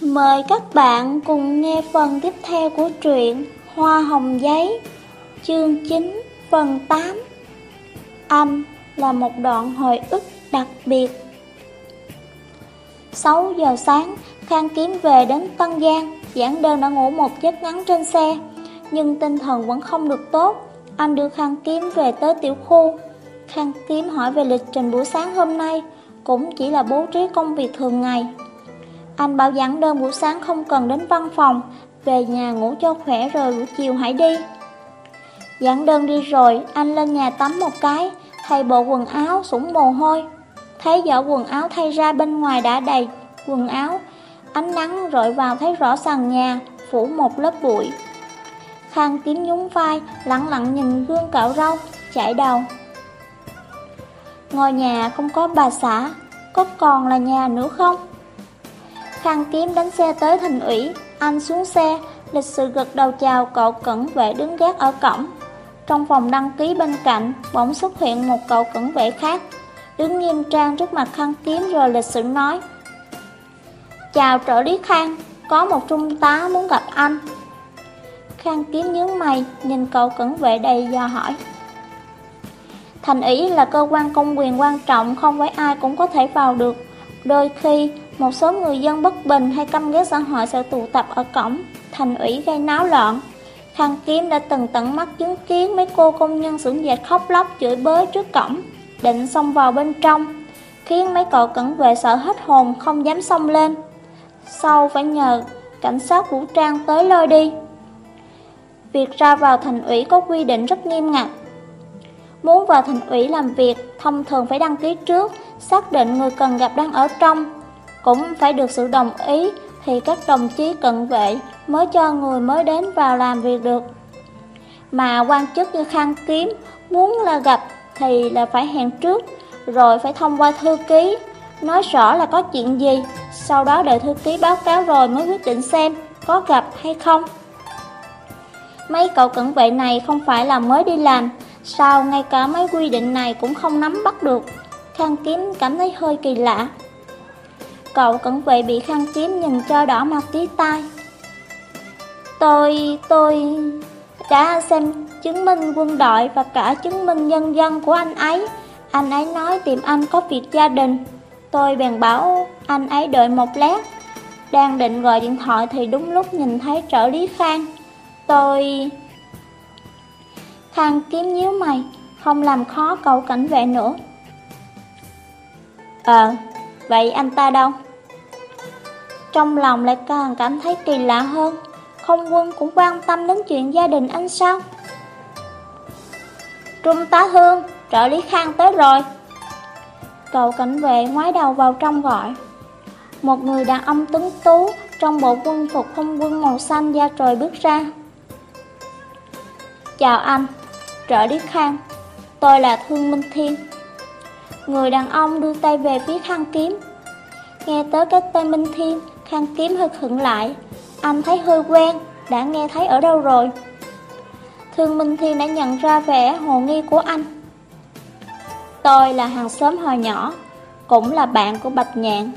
Mời các bạn cùng nghe phần tiếp theo của truyện Hoa Hồng Giấy Chương 9 phần 8 Anh là một đoạn hồi ức đặc biệt. 6 giờ sáng, Khang Kiếm về đến Tân Giang. Giảng đơn đã ngủ một giấc ngắn trên xe Nhưng tinh thần vẫn không được tốt. Anh đưa Khang Kiếm về tới tiểu khu. Khang Kiếm hỏi về lịch trình buổi sáng hôm nay Cũng chỉ là bố trí công việc thường ngày anh bảo dặn đơn buổi sáng không cần đến văn phòng, về nhà ngủ cho khỏe rồi buổi chiều hãy đi. Dặn đơn đi rồi, anh lên nhà tắm một cái, thay bộ quần áo, sũng mồ hôi. Thấy giỏ quần áo thay ra bên ngoài đã đầy quần áo, ánh nắng rọi vào thấy rõ sàn nhà, phủ một lớp bụi. Khang kiếm nhún vai, lặng lặng nhìn gương cạo râu, chạy đầu. Ngôi nhà không có bà xã, có còn là nhà nữa không? Khang Kiếm đánh xe tới thành ủy, anh xuống xe, lịch sự gật đầu chào cậu cẩn vệ đứng gác ở cổng. Trong phòng đăng ký bên cạnh, bỗng xuất hiện một cậu cẩn vệ khác, đứng nghiêm trang trước mặt Khang Kiếm rồi lịch sự nói. Chào trợ lý Khang, có một trung tá muốn gặp anh. Khang Kiếm nhướng mày, nhìn cậu cẩn vệ đầy do hỏi. Thành ủy là cơ quan công quyền quan trọng, không phải ai cũng có thể vào được. Đôi khi, một số người dân bất bình hay căm ghét xã hội sẽ tụ tập ở cổng, thành ủy gây náo loạn. Khang Kiếm đã từng tận mắt chứng kiến mấy cô công nhân xưởng dệt khóc lóc chửi bới trước cổng, định xông vào bên trong, khiến mấy cậu cẩn vệ sợ hết hồn không dám xông lên. Sau phải nhờ cảnh sát vũ trang tới lôi đi. Việc ra vào thành ủy có quy định rất nghiêm ngặt. Muốn vào thành ủy làm việc, thông thường phải đăng ký trước, xác định người cần gặp đang ở trong, cũng phải được sự đồng ý thì các đồng chí cận vệ mới cho người mới đến vào làm việc được. Mà quan chức như Khang Kiếm muốn là gặp thì là phải hẹn trước, rồi phải thông qua thư ký, nói rõ là có chuyện gì, sau đó đợi thư ký báo cáo rồi mới quyết định xem có gặp hay không. Mấy cậu cận vệ này không phải là mới đi làm, sao ngay cả mấy quy định này cũng không nắm bắt được. Khang Kiếm cảm thấy hơi kỳ lạ. Cậu cẩn vệ bị khăn kiếm nhìn cho đỏ mặt tí tai. Tôi, tôi đã xem chứng minh quân đội và cả chứng minh nhân dân của anh ấy. Anh ấy nói tìm anh có việc gia đình. Tôi bèn bảo anh ấy đợi một lát. Đang định gọi điện thoại thì đúng lúc nhìn thấy trợ lý Khang. Tôi... Khang kiếm nhíu mày Không làm khó cậu cảnh vệ nữa. Ờ, vậy anh ta đâu? Trong lòng lại càng cảm thấy kỳ lạ hơn. Không quân cũng quan tâm đến chuyện gia đình anh sao? Trung tá Hương, trợ lý Khang tới rồi. Cậu cảnh vệ ngoái đầu vào trong gọi. Một người đàn ông tuấn tú Trong bộ quân phục không quân màu xanh da trời bước ra. Chào anh, trợ lý Khang. Tôi là Thương Minh Thiên. Người đàn ông đưa tay về phía khăn kiếm. Nghe tới cái tên Minh Thiên Khăn kiếm hơi khựng lại. Anh thấy hơi quen, Đã nghe thấy ở đâu rồi? Thương Minh Thiên đã nhận ra vẻ hồ nghi của anh. Tôi là hàng xóm hồi nhỏ, Cũng là bạn của Bạch Nhạn.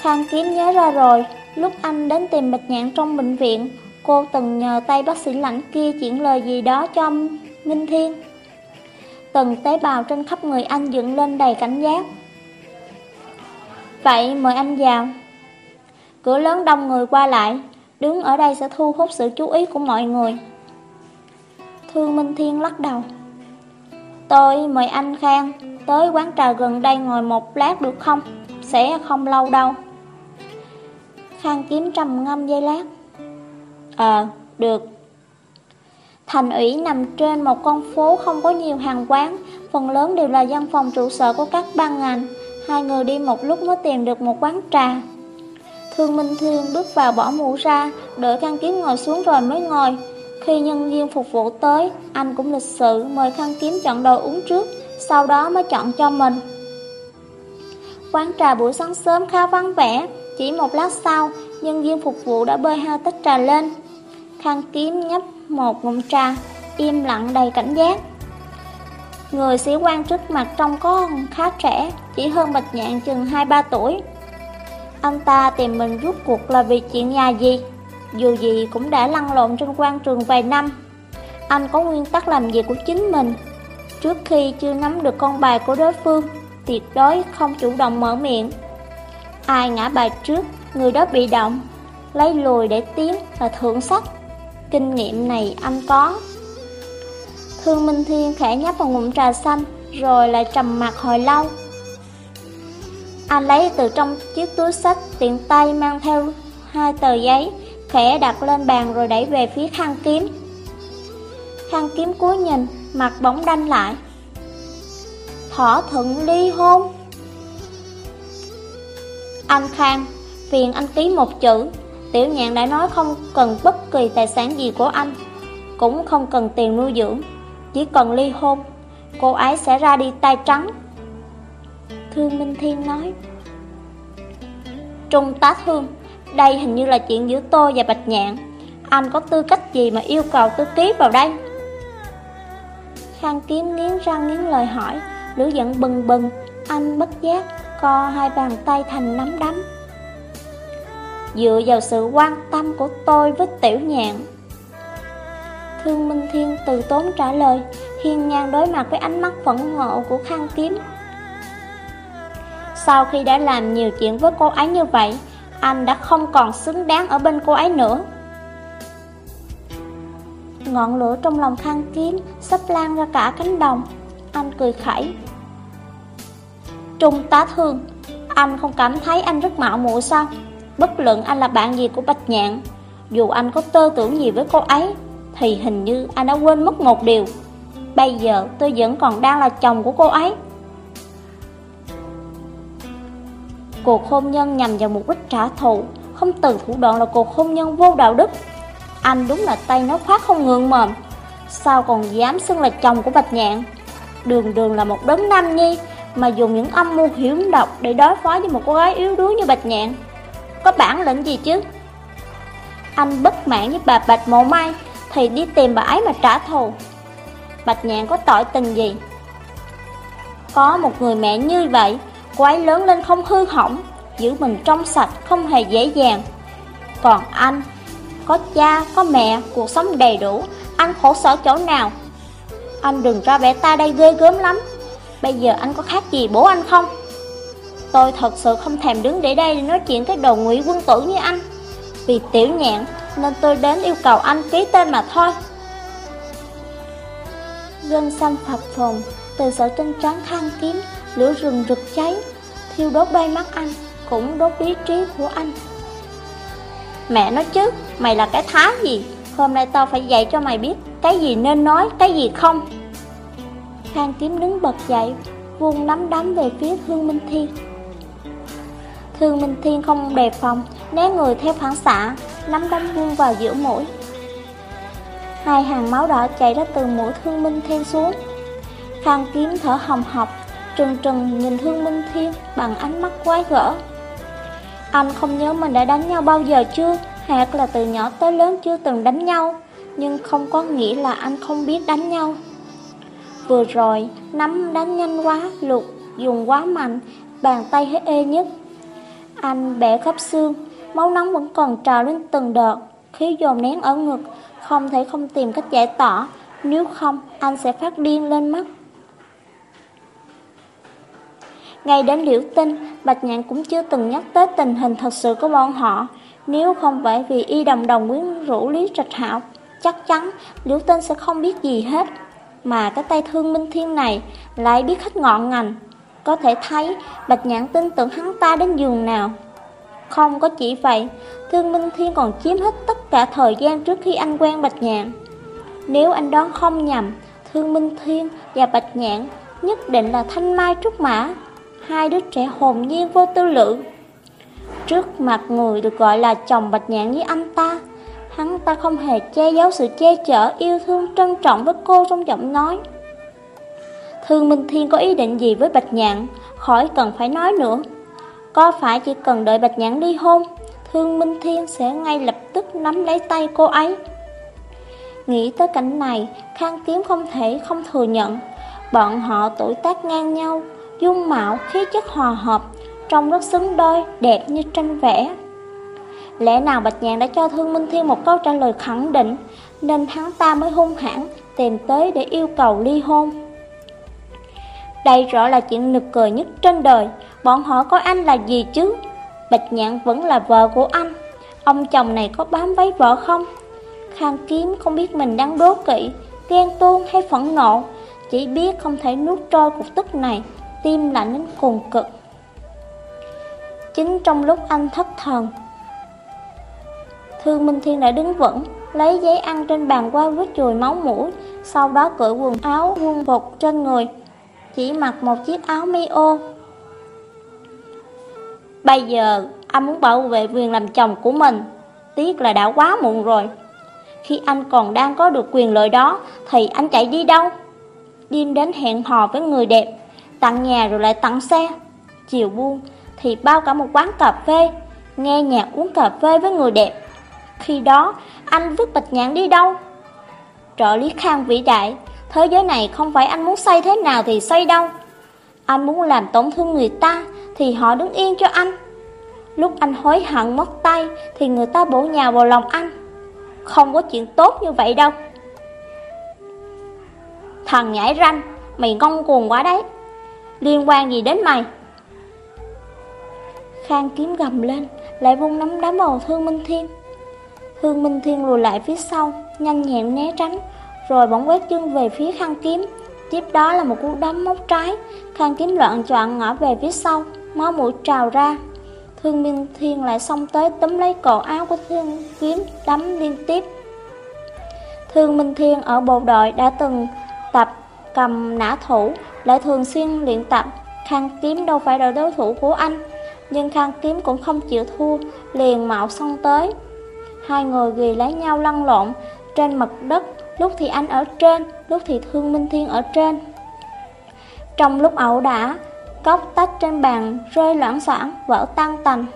Khang kiếm nhớ ra rồi, Lúc anh đến tìm Bạch Nhạn trong bệnh viện, Cô từng nhờ tay bác sĩ lạnh kia chuyển lời gì đó cho Minh Thiên. Từng tế bào trên khắp người anh dựng lên đầy cảnh giác. Vậy mời anh vào. Cửa lớn đông người qua lại Đứng ở đây sẽ thu hút sự chú ý của mọi người. Thương Minh Thiên lắc đầu. Tôi mời anh Khang Tới quán trà gần đây ngồi một lát được không? Sẽ không lâu đâu. Khang kiếm trầm ngâm dây lát. Ờ, được. Thành ủy nằm trên một con phố không có nhiều hàng quán. Phần lớn đều là văn phòng trụ sở của các ban ngành. Hai người đi một lúc mới tìm được một quán trà. Thương Minh Thương bước vào bỏ mũ ra Đợi Khang Kiếm ngồi xuống rồi mới ngồi. Khi nhân viên phục vụ tới, Anh cũng lịch sự mời Khang Kiếm chọn đồ uống trước, Sau đó mới chọn cho mình. Quán trà buổi sáng sớm khá vắng vẻ, Chỉ một lát sau, Nhân viên phục vụ đã bơi hai tách trà lên. Khang Kiếm nhấp một ngụm trà Im lặng đầy cảnh giác Người sĩ quan trước mặt trông có khá trẻ, chỉ hơn Bạch Nhạn chừng 2-3 tuổi. Anh ta tìm mình rút cuộc là vì chuyện nhà gì? Dù gì cũng đã lăn lộn trên quan trường vài năm. Anh có nguyên tắc làm việc của chính mình. Trước khi chưa nắm được con bài của đối phương, tuyệt đối không chủ động mở miệng. Ai ngã bài trước, người đó bị động. Lấy lùi để tiến là thượng sách. Kinh nghiệm này anh có. Thương Minh Thiên khẽ nhấp vào ngụm trà xanh, rồi lại trầm mặt hồi lâu. Anh lấy từ trong chiếc túi sách tiện tay mang theo hai tờ giấy, khẽ đặt lên bàn rồi đẩy về phía khăn kiếm. Khăn kiếm cúi nhìn, mặt bóng đanh lại. Thỏa thuận ly hôn. Anh Khang, phiền anh ký một chữ. Tiểu nhạn đã nói không cần bất kỳ tài sản gì của anh, cũng không cần tiền nuôi dưỡng, chỉ cần ly hôn. Cô ấy sẽ ra đi tay trắng. Thương Minh Thiên nói. Trung tá Thương, đây hình như là chuyện giữa tôi và Bạch Nhạn. Anh có tư cách gì mà yêu cầu tôi ký vào đây? Khang Kiếm nghiến răng nghiến lời hỏi, lửa giận bừng bừng, anh bất giác, co hai bàn tay thành nắm đấm. Dựa vào sự quan tâm của tôi với tiểu nhạn. Thương Minh Thiên từ tốn trả lời, hiên ngang đối mặt với ánh mắt phẫn nộ của Khang Kiếm. Sau khi đã làm nhiều chuyện với cô ấy như vậy, anh đã không còn xứng đáng ở bên cô ấy nữa. Ngọn lửa trong lòng khang kiếm sắp lan ra cả cánh đồng Anh cười khẩy Trung tá thương Anh không cảm thấy anh rất mạo muội sao Bất luận anh là bạn gì của Bạch Nhạn, Dù anh có tơ tưởng gì với cô ấy, Thì hình như anh đã quên mất một điều. Bây giờ tôi vẫn còn đang là chồng của cô ấy. Cuộc hôn nhân nhằm vào mục đích trả thù, Không từ thủ đoạn là cuộc hôn nhân vô đạo đức. Anh đúng là tay nó khoát không ngượng mồm, Sao còn dám xưng là chồng của Bạch Nhạn? Đường đường là một đấng nam nhi Mà dùng những âm mưu hiểm độc Để đối phó với một cô gái yếu đuối như Bạch Nhạn. Có bản lĩnh gì chứ Anh bất mãn với bà Bạch Mộ Mai Thì đi tìm bà ấy mà trả thù Bạch Nhạn có tội tình gì Có một người mẹ như vậy Cô ấy lớn lên không hư hỏng Giữ mình trong sạch không hề dễ dàng Còn anh có cha, có mẹ, cuộc sống đầy đủ, anh khổ sở chỗ nào? Anh đừng ra vẻ ta đây ghê gớm lắm. Bây giờ anh có khác gì bố anh không? Tôi thật sự không thèm đứng để đây để nói chuyện cái đồ ngụy quân tử như anh. Vì tiểu nhạn nên tôi đến yêu cầu anh ký tên mà thôi. Gân xanh phập phồng, từ sở tinh trắng khăn kiếm, lửa rừng rực cháy, thiêu đốt đôi mắt anh, cũng đốt lý trí của anh. Mẹ nói chứ, mày là cái thá gì? Hôm nay tao phải dạy cho mày biết cái gì nên nói, cái gì không. Khang kiếm đứng bật dậy, vuông nắm đấm về phía Thương Minh Thiên. Thương Minh Thiên không đề phòng, né người theo phản xạ, nắm đấm vuông vào giữa mũi. Hai hàng máu đỏ chảy ra từ mũi Thương Minh Thiên xuống. Phan kiếm thở hồng hộc, trừng trừng nhìn Thương Minh Thiên bằng ánh mắt quái gở. Anh không nhớ mình đã đánh nhau bao giờ chưa Hoặc là từ nhỏ tới lớn chưa từng đánh nhau Nhưng không có nghĩa là anh không biết đánh nhau Vừa rồi Nắm đánh nhanh quá Lục dùng quá mạnh Bàn tay hết ê nhất anh bẻ khắp xương Máu nóng vẫn còn trào lên từng đợt Khí dồn nén ở ngực Không thể không tìm cách giải tỏa Nếu không anh sẽ phát điên lên mất ngay đến liễu tinh, Bạch Nhạn cũng chưa từng nhắc tới tình hình thật sự của bọn họ. Nếu không phải vì y đồng đồng quyến rũ Lý Trạch Hạo, chắc chắn liễu tinh sẽ không biết gì hết. Mà cái tay thương minh thiên này lại biết hết ngọn ngành. Có thể thấy Bạch nhãn tin tưởng hắn ta đến giường nào. Không có chỉ vậy, Thương Minh Thiên còn chiếm hết tất cả thời gian trước khi anh quen Bạch nhãn Nếu anh đoán không nhầm, Thương Minh Thiên và Bạch nhãn nhất định là Thanh Mai Trúc Mã hai đứa trẻ hồn nhiên vô tư lự. Trước mặt người được gọi là chồng bạch nhãn với anh ta, hắn ta không hề che giấu sự che chở, yêu thương, trân trọng với cô trong giọng nói. Thương Minh Thiên có ý định gì với Bạch Nhạn, khỏi cần phải nói nữa. Có phải chỉ cần đợi Bạch Nhạn đi hôn, Thương Minh Thiên sẽ ngay lập tức nắm lấy tay cô ấy. Nghĩ tới cảnh này, Khang Kiếm không thể không thừa nhận, bọn họ tuổi tác ngang nhau, dung mạo, khí chất hòa hợp, trông rất xứng đôi, đẹp như tranh vẽ. Lẽ nào Bạch Nhàn đã cho Thương Minh Thiên một câu trả lời khẳng định, nên hắn ta mới hung hãn tìm tới để yêu cầu ly hôn. Đây rõ là chuyện nực cười nhất trên đời, bọn họ có anh là gì chứ? Bạch Nhạn vẫn là vợ của anh, ông chồng này có bám váy vợ không? Khang Kiếm không biết mình đang đố kỵ, ghen tuông hay phẫn nộ, chỉ biết không thể nuốt trôi cục tức này, tim lạnh đến cùng cực. Chính trong lúc anh thất thần, Thương Minh Thiên đã đứng vững, lấy giấy ăn trên bàn qua vứt chùi máu mũi, sau đó cởi quần áo quân phục trên người, chỉ mặc một chiếc áo mi ô. Bây giờ, anh muốn bảo vệ quyền làm chồng của mình, tiếc là đã quá muộn rồi. Khi anh còn đang có được quyền lợi đó, thì anh chạy đi đâu? Đêm đến hẹn hò với người đẹp, tặng nhà rồi lại tặng xe. Chiều buông thì bao cả một quán cà phê, nghe nhạc uống cà phê với người đẹp. Khi đó, anh vứt bạch nhãn đi đâu? Trợ lý khang vĩ đại, thế giới này không phải anh muốn xây thế nào thì xây đâu. Anh muốn làm tổn thương người ta thì họ đứng yên cho anh. Lúc anh hối hận mất tay thì người ta bổ nhào vào lòng anh. Không có chuyện tốt như vậy đâu. Thằng nhảy ranh, mày ngông cuồng quá đấy. Liên quan gì đến mày? Khang kiếm gầm lên, lại vung nắm đấm vào Thương Minh Thiên. Thương Minh Thiên lùi lại phía sau, nhanh nhẹn né tránh, rồi bỗng quét chân về phía Khang kiếm. Tiếp đó là một cú đấm móc trái, Khang kiếm loạn choạng ngã về phía sau, máu mũi trào ra. Thương Minh Thiên lại xông tới túm lấy cổ áo của Thương Kiếm đấm liên tiếp. Thương Minh Thiên ở bộ đội đã từng tập cầm nã thủ, lại thường xuyên luyện tập. Khang Kiếm đâu phải là đối thủ của anh, nhưng Khang Kiếm cũng không chịu thua, liền mạo xông tới. Hai người ghi lấy nhau lăn lộn trên mặt đất, lúc thì anh ở trên, lúc thì Thương Minh Thiên ở trên. Trong lúc ẩu đả, cốc tách trên bàn rơi loãng xoảng, vỡ tan tành.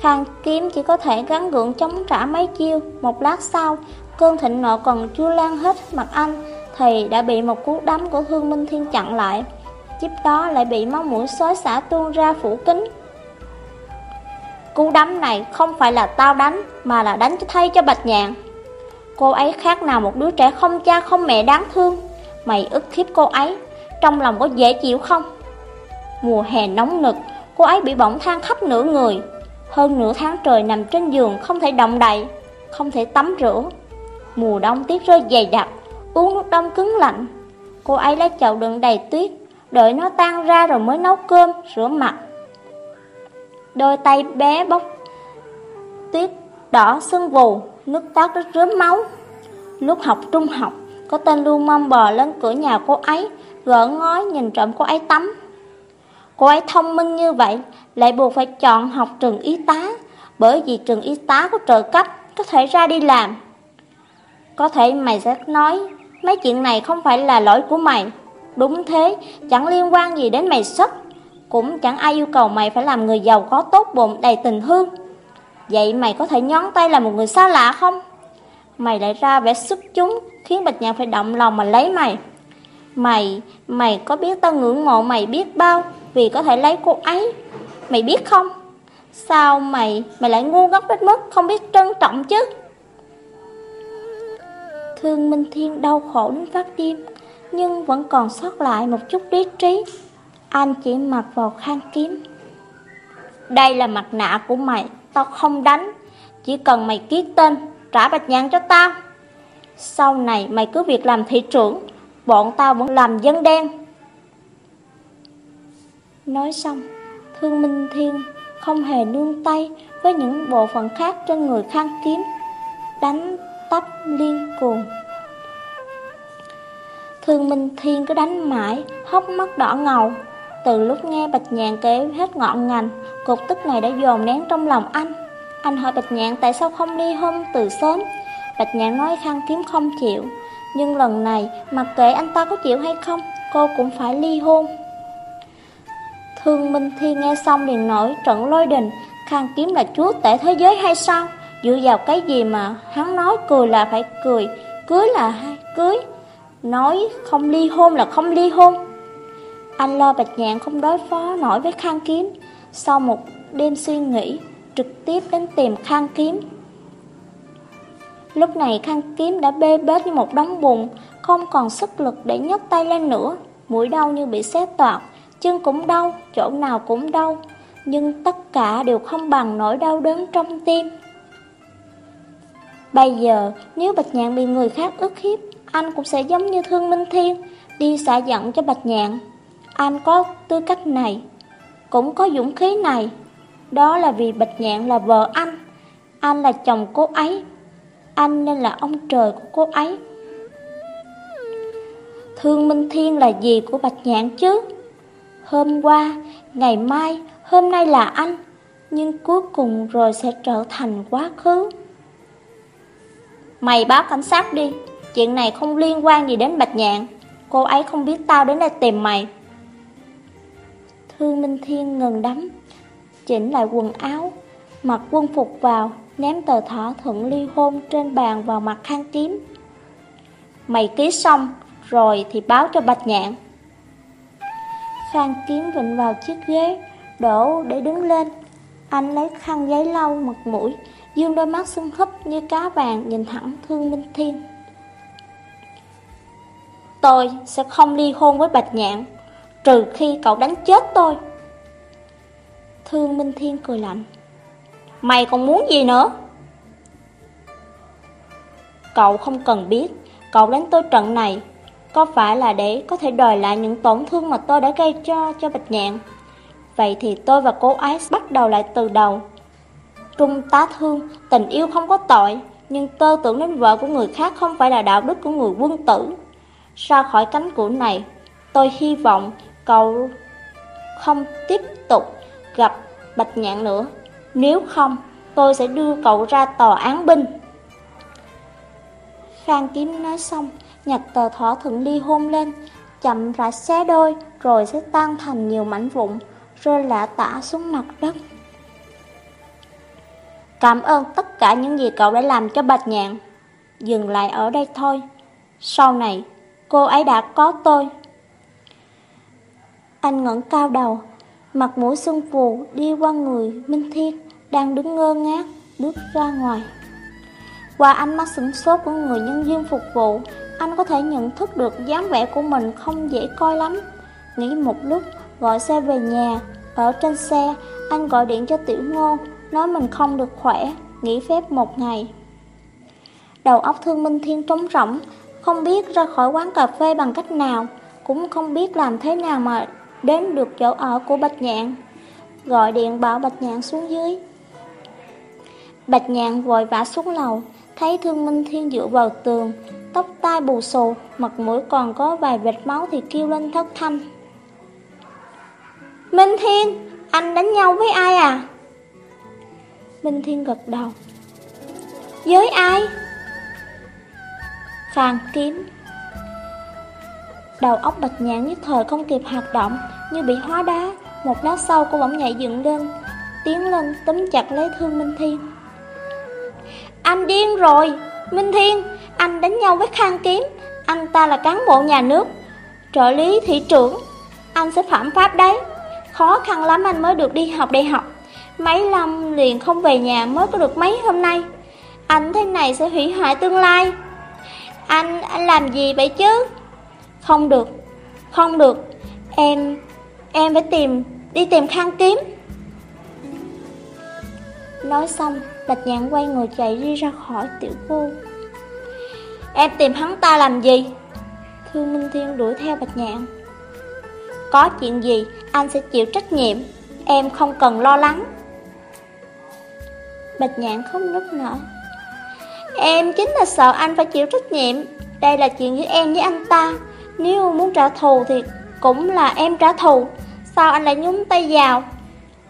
Khang kiếm chỉ có thể gắn gượng chống trả mấy chiêu, một lát sau, cơn thịnh nộ còn chưa lan hết mặt anh, thì đã bị một cú đấm của Thương Minh Thiên chặn lại. Tiếp đó lại bị máu mũi xói xả tuôn ra phủ kính. Cú đấm này không phải là tao đánh, mà là đánh thay cho Bạch Nhạn. Cô ấy khác nào một đứa trẻ không cha không mẹ đáng thương. Mày ức khiếp cô ấy, trong lòng có dễ chịu không? Mùa hè nóng nực, cô ấy bị bỏng than khắp nửa người. Hơn nửa tháng trời nằm trên giường không thể động đậy, không thể tắm rửa. Mùa đông tuyết rơi dày đặc, uống nước đông cứng lạnh. Cô ấy lấy chậu đựng đầy tuyết, đợi nó tan ra rồi mới nấu cơm, rửa mặt. Đôi tay bé bốc tuyết đỏ sưng vù, nước tát rất rớm máu. Lúc học trung học, có tên Lưu mong bò lên cửa nhà cô ấy, gỡ ngói nhìn trộm cô ấy tắm. Cô ấy thông minh như vậy, lại buộc phải chọn học trường y tá, bởi vì trường y tá có trợ cấp, có thể ra đi làm. Có thể mày sẽ nói, mấy chuyện này không phải là lỗi của mày. Đúng thế, chẳng liên quan gì đến mày xuất, cũng chẳng ai yêu cầu mày phải làm người giàu có tốt bụng đầy tình thương. Vậy mày có thể nhón tay là một người xa lạ không? Mày lại ra vẻ xuất chúng, khiến Bạch Nhạc phải động lòng mà lấy mày. Mày, mày có biết tao ngưỡng mộ mày biết bao vì có thể lấy cô ấy. Mày biết không? Sao mày, mày lại ngu ngốc đến mức không biết trân trọng chứ? Thương Minh Thiên đau khổ đến phát điên, nhưng vẫn còn sót lại một chút lý trí. Anh chỉ mặc vào khang kiếm. Đây là mặt nạ của mày, tao không đánh. Chỉ cần mày ký tên, trả bạch nhãn cho tao. Sau này mày cứ việc làm thị trưởng, bọn tao vẫn làm dân đen. Nói xong, Thương Minh Thiên không hề nương tay với những bộ phận khác trên người khang kiếm, đánh tấp liên cuồng. Thương Minh Thiên cứ đánh mãi, hốc mắt đỏ ngầu. Từ lúc nghe Bạch Nhạn kể hết ngọn ngành, cục tức này đã dồn nén trong lòng anh. Anh hỏi Bạch Nhạn tại sao không ly hôn từ sớm. Bạch Nhạn nói khang kiếm không chịu, nhưng lần này mặc kệ anh ta có chịu hay không, cô cũng phải ly hôn. Thương Minh Thi nghe xong liền nổi trận lôi đình, Khang Kiếm là chúa tể thế giới hay sao? Dựa vào cái gì mà hắn nói cười là phải cười, cưới là hay cưới, nói không ly hôn là không ly hôn. Anh lo Bạch Nhạn không đối phó nổi với khang kiếm. Sau một đêm suy nghĩ Trực tiếp đến tìm khang kiếm. Lúc này khang kiếm đã bê bết như một đống bùn Không còn sức lực để nhấc tay lên nữa. Mũi đau như bị xé toạc Chân cũng đau, chỗ nào cũng đau. Nhưng tất cả đều không bằng nỗi đau đớn trong tim. Bây giờ nếu Bạch Nhạn bị người khác ức hiếp Anh cũng sẽ giống như Thương Minh Thiên Đi xả giận cho Bạch Nhạn. Anh có tư cách này Cũng có dũng khí này. Đó là vì Bạch Nhạn là vợ anh Anh là chồng cô ấy Anh nên là ông trời của cô ấy. Thương Minh Thiên là gì của Bạch Nhạn chứ. Hôm qua, ngày mai, hôm nay là anh Nhưng cuối cùng rồi sẽ trở thành quá khứ. Mày báo cảnh sát đi Chuyện này không liên quan gì đến Bạch Nhạn. Cô ấy không biết tao đến đây tìm mày. Thương Minh Thiên ngừng đấm Chỉnh lại quần áo, Mặc quân phục vào, Ném tờ thỏa thuận ly hôn trên bàn vào mặt khang kiếm Mày ký xong Rồi thì báo cho Bạch Nhạn. Khang kiếm vịnh vào chiếc ghế, Đổ để đứng lên. Anh lấy khăn giấy lau mặt mũi, Dương đôi mắt sung húp như cá vàng nhìn thẳng Thương Minh Thiên. Tôi sẽ không ly hôn với Bạch Nhạn. Trừ khi cậu đánh chết tôi. Thương Minh Thiên cười lạnh. Mày còn muốn gì nữa? Cậu không cần biết Cậu đánh tôi trận này Có phải là để có thể đòi lại những tổn thương mà tôi đã gây cho cho Bạch Nhạn. Vậy thì tôi và cô ấy bắt đầu lại từ đầu. Trung tá thương, tình yêu không có tội, nhưng tơ tưởng đến vợ của người khác không phải là đạo đức của người quân tử. Ra khỏi cánh cửa này, tôi hy vọng cậu không tiếp tục gặp Bạch Nhạn nữa. Nếu không, tôi sẽ đưa cậu ra tòa án binh. Khang Kiếm nói xong, nhặt tờ thỏa thuận ly hôn lên, chậm rãi xé đôi, rồi sẽ tan thành nhiều mảnh vụn, rơi lạ tả xuống mặt đất. Cảm ơn tất cả những gì cậu đã làm cho Bạch Nhạn. Dừng lại ở đây thôi. Sau này, cô ấy đã có tôi. Anh ngẩng cao đầu, mặt mũi sưng phù đi qua người Minh Thiên đang đứng ngơ ngác bước ra ngoài. Qua ánh mắt sửng sốt của người nhân viên phục vụ, anh có thể nhận thức được dáng vẻ của mình không dễ coi lắm. Nghĩ một lúc, gọi xe về nhà. Ở trên xe, anh gọi điện cho Tiểu Ngôn, nói mình không được khỏe, nghỉ phép một ngày. Đầu óc thương Minh Thiên trống rỗng, không biết ra khỏi quán cà phê bằng cách nào, cũng không biết làm thế nào mà đến được chỗ ở của Bạch Nhạn. Gọi điện bảo Bạch Nhạn xuống dưới. Bạch Nhạn vội vã xuống lầu, thấy Thương Minh Thiên dựa vào tường, tóc tai bù xù, mặt mũi còn có vài vệt máu thì kêu lên thất thanh. Minh Thiên, anh đánh nhau với ai à? Minh Thiên gật đầu Với ai? Khang kiếm Đầu óc bạch nhãn nhất thời không kịp hoạt động Như bị hóa đá Một lát sau cô bỗng nhảy dựng lên Tiến lên túm chặt lấy thương Minh Thiên. Anh điên rồi! Minh Thiên Anh đánh nhau với Khang Kiếm Anh ta là cán bộ nhà nước Trợ lý thị trưởng Anh sẽ phạm pháp đấy. Khó khăn lắm anh mới được đi học đại học Mấy năm liền không về nhà mới có được mấy hôm nay. Anh thế này sẽ hủy hoại tương lai. Anh, anh làm gì vậy chứ? Không được, không được. Em, em phải tìm, đi tìm khang kiếm. Nói xong, Bạch Nhạn quay người chạy đi ra khỏi tiểu khu. Em tìm hắn ta làm gì? Thương Minh Thiên đuổi theo Bạch Nhạn Có chuyện gì, anh sẽ chịu trách nhiệm. Em không cần lo lắng. Bạch nhạn không nức nở. Em chính là sợ anh phải chịu trách nhiệm. Đây là chuyện giữa em với anh ta. Nếu muốn trả thù thì cũng là em trả thù. Sao anh lại nhúng tay vào?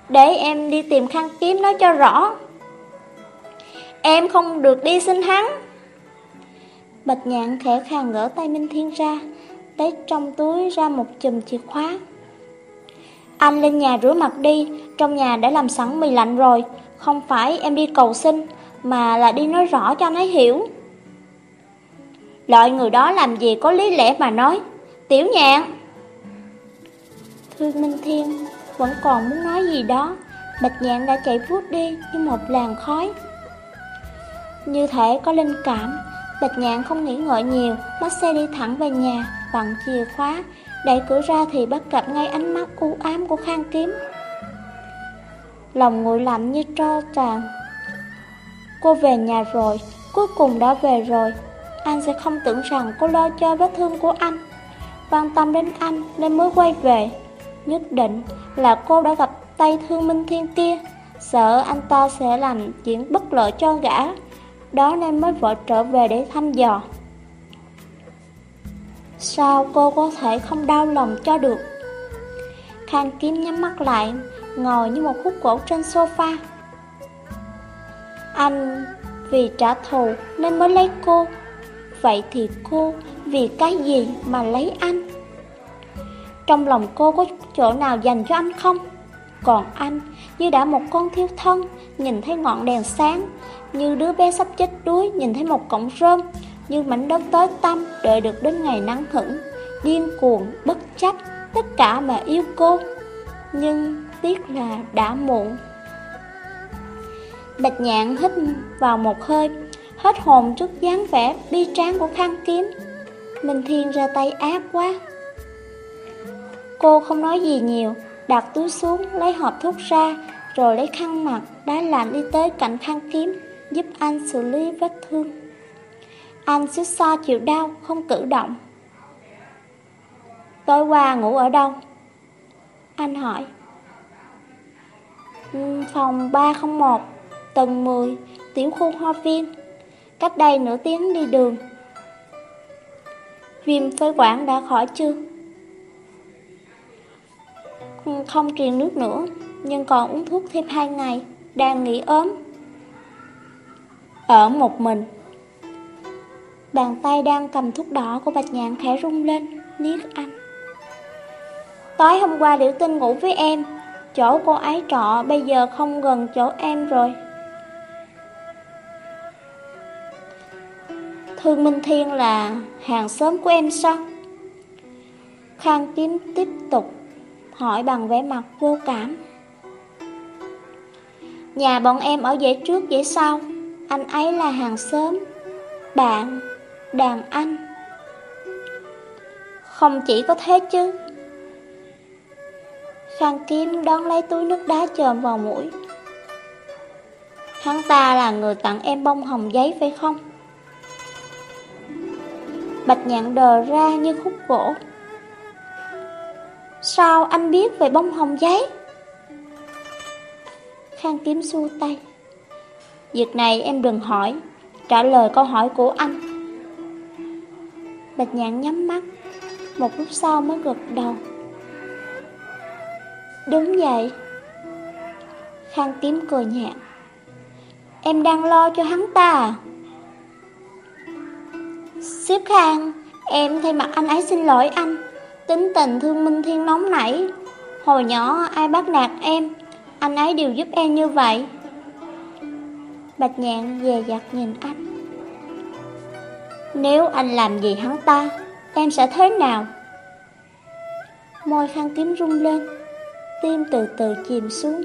Để em đi tìm khăn kiếm nói cho rõ. Em không được đi xin hắn. Bạch nhạn khẽ khàng gỡ tay Minh Thiên ra, Lấy trong túi ra một chùm chìa khóa. Anh lên nhà rửa mặt đi, Trong nhà đã làm sẵn mì lạnh rồi. Không phải em đi cầu xin, Mà là đi nói rõ cho anh ấy hiểu. Loại người đó làm gì có lý lẽ mà nói. Tiểu nhạn Thương Minh Thiên vẫn còn muốn nói gì đó. Bạch nhạn đã chạy vút đi như một làn khói. Như thể có linh cảm, Bạch nhạn không nghĩ ngợi nhiều. Bắt xe đi thẳng về nhà Bằng chìa khóa, Đẩy cửa ra thì bắt gặp ngay ánh mắt u ám của Khang Kiếm. Lòng nguội lạnh như tro tràn. Cô về nhà rồi, Cuối cùng đã về rồi. Anh sẽ không tưởng rằng cô lo cho vết thương của anh. Quan tâm đến anh nên mới quay về. Nhất định là cô đã gặp tay thương minh thiên kia. Sợ anh ta sẽ làm chuyện bất lợi cho gã. Đó nên mới vội trở về để thăm dò. Sao cô có thể không đau lòng cho được? Khang kiếm nhắm mắt lại, Ngồi như một khúc gỗ trên sofa. Anh vì trả thù nên mới lấy cô Vậy thì cô vì cái gì mà lấy anh? Trong lòng cô có chỗ nào dành cho anh không? Còn anh như đã một con thiêu thân Nhìn thấy ngọn đèn sáng Như đứa bé sắp chết đuối Nhìn thấy một cọng rơm Như mảnh đất tới tâm Đợi được đến ngày nắng hửng Điên cuồng, bất chấp Tất cả mà yêu cô. Nhưng tiếc là đã muộn. Bạch nhạn hít vào một hơi Hết hồn trước dáng vẻ bi tráng của khăn kiếm. Minh Thiên ra tay ác quá. Cô không nói gì nhiều, Đặt túi xuống, lấy hộp thuốc ra, Rồi lấy khăn mặt đã lạnh đi tới cạnh khăn kiếm, Giúp anh xử lý vết thương. Anh xích xa chịu đau, Không cử động. Tối qua ngủ ở đâu? Anh hỏi. Ừ, phòng 301 Tầng 10 Tiểu khu hoa viên. Cách đây nửa tiếng đi đường. Viêm phế quản đã khỏi chưa? Không truyền nước nữa, Nhưng còn uống thuốc thêm 2 ngày, Đang nghỉ ốm. Ở một mình. Bàn tay đang cầm thuốc đỏ của Bạch Nhạn khẽ rung lên Liếc anh. Tối hôm qua Liễu Tinh ngủ với em, Chỗ cô ấy trọ bây giờ không gần chỗ em rồi. Thương Minh Thiên là hàng xóm của em sao? Khang Kiếm tiếp tục hỏi bằng vẻ mặt vô cảm. Nhà bọn em ở dãy trước dãy sau, anh ấy là hàng xóm, bạn, đàn anh. Không chỉ có thế chứ. Khang Kiếm đón lấy túi nước đá chồm vào mũi. Hắn ta là người tặng em bông hồng giấy phải không? Bạch nhạn đờ ra như khúc gỗ. Sao anh biết về bông hồng giấy? Khang kiếm xua tay. Việc này em đừng hỏi, Trả lời câu hỏi của anh. Bạch nhạn nhắm mắt, Một lúc sau mới gật đầu. Đúng vậy. Khang kiếm cười nhạt. Em đang lo cho hắn ta à? Xếp Khang, em thay mặt anh ấy xin lỗi anh. Tính tình thương Minh Thiên nóng nảy. Hồi nhỏ ai bắt nạt em, anh ấy đều giúp em như vậy. Bạch nhạn dè dặt nhìn anh. Nếu anh làm gì hắn ta, em sẽ thế nào? Môi khăn kiếm rung lên, tim từ từ chìm xuống.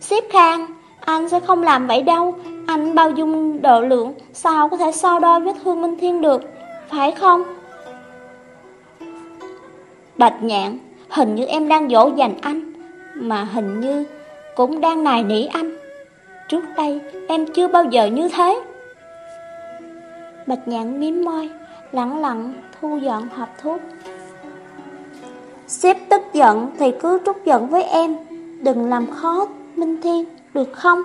Xếp Khang, anh sẽ không làm vậy đâu, anh bao dung độ lượng Sao có thể so đo với Thương Minh Thiên được, Phải không? Bạch nhạn Hình như em đang dỗ dành anh, Mà hình như cũng đang nài nỉ anh. Trước đây em chưa bao giờ như thế. Bạch nhạn miếm môi, Lặng lặng thu dọn hộp thuốc. Sếp tức giận thì cứ trút giận với em, Đừng làm khó Minh Thiên, Được không?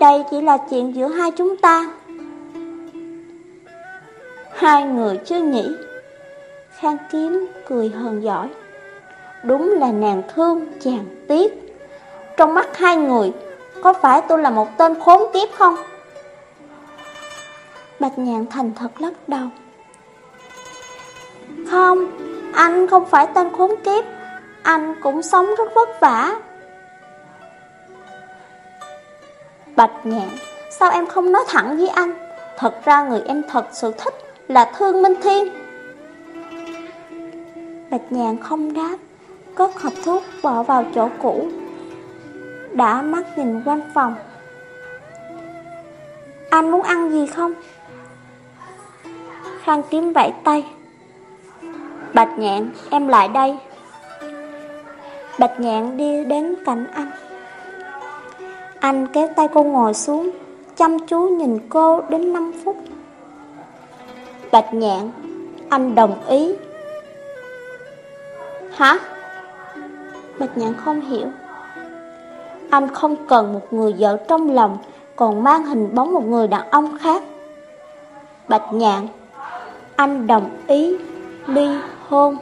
Đây chỉ là chuyện giữa hai chúng ta. Hai người chưa nhỉ Khang kiếm cười hờn giỏi. Đúng là nàng thương, chàng tiếc. Trong mắt hai người, Có phải tôi là một tên khốn kiếp không? Bạch nhạn thành thật lắc đầu. Không, Anh không phải tên khốn kiếp. Anh cũng sống rất vất vả. Bạch nhạn, sao em không nói thẳng với anh? Thật ra người em thật sự thích là Thương Minh Thiên. Bạch Nhạn không đáp, cất hộp thuốc bỏ vào chỗ cũ. Đã mắt nhìn quanh phòng. Anh muốn ăn gì không? Khang tím vẫy tay. Bạch Nhạn, em lại đây. Bạch Nhạn đi đến cạnh anh. Anh kéo tay cô ngồi xuống, chăm chú nhìn cô đến 5 phút. Bạch Nhạn, anh đồng ý. Hả? Bạch Nhạn không hiểu. Anh không cần một người vợ trong lòng, còn mang hình bóng một người đàn ông khác. Bạch Nhạn, anh đồng ý ly hôn.